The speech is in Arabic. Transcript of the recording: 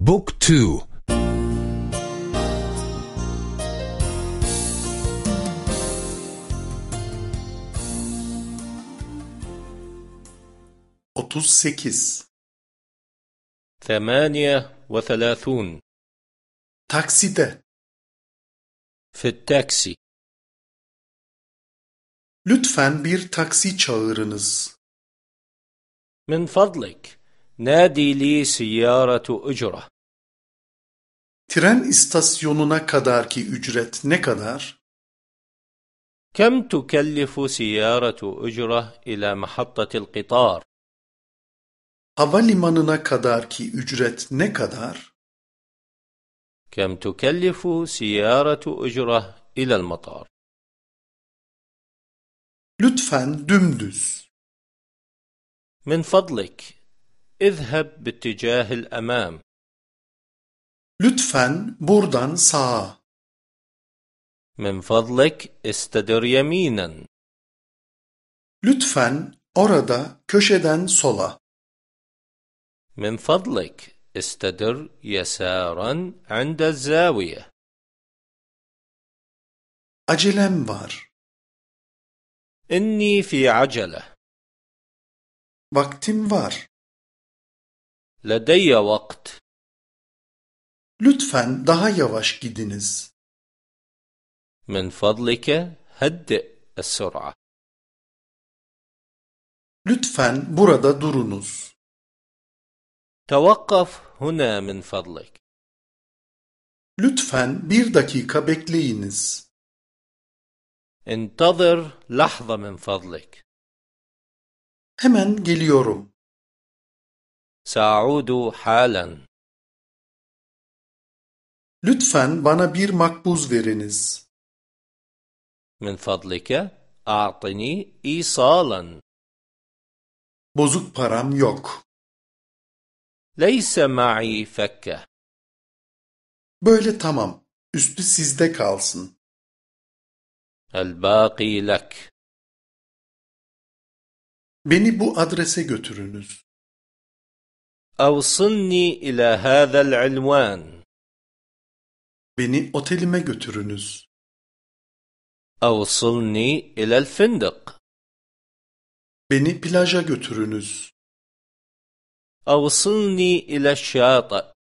بوك تو Otuz sekiz. ثمانية وثلاثون Takside. في التاكسي Lütfen bir taksi çağırınız. من فضلك نادي لي سيارة أجرة Tren istasyonuna kadarki ücret ne kadar? كم تكلف سيارة أجرة إلى محطة القطار؟ Havalimanına kadarki ücret ne kadar? كم تكلف سيارة أجرة إلى المطار؟ Lütfen dümdüz. من فضلك اذهب باتجاه الأمام Lütfen buradan sağa. من فضلك استدر يمينا Lütfen orada köşeden sola. من فضلك استدر يسارا عند الزاوية Acelem var. إني في عجلة Vaktim var. لدي وقت Lütfen daha yavaş gidiniz. من فضلك هدئ السرعة Lütfen burada durunuz. توقف هنا من فضلك Lütfen bir dakika bekleyiniz. انتظر لحظة من فضلك Hemen geliyorum. Sa'udu halen. Lütfen bana bir makbuz veriniz. Min fadlike a'tini isalan. Bozuk param yok. Leyse ma'i fekke. Böyle tamam. Üstü sizde kalsın. El baki lek. Beni bu adrese götürünüz. أوصلني إلى هذا العنوان Beni otelime götürünüz. أوصلني إلى الفندق Beni plaja götürünüz. أوصلني إلى الشاطئ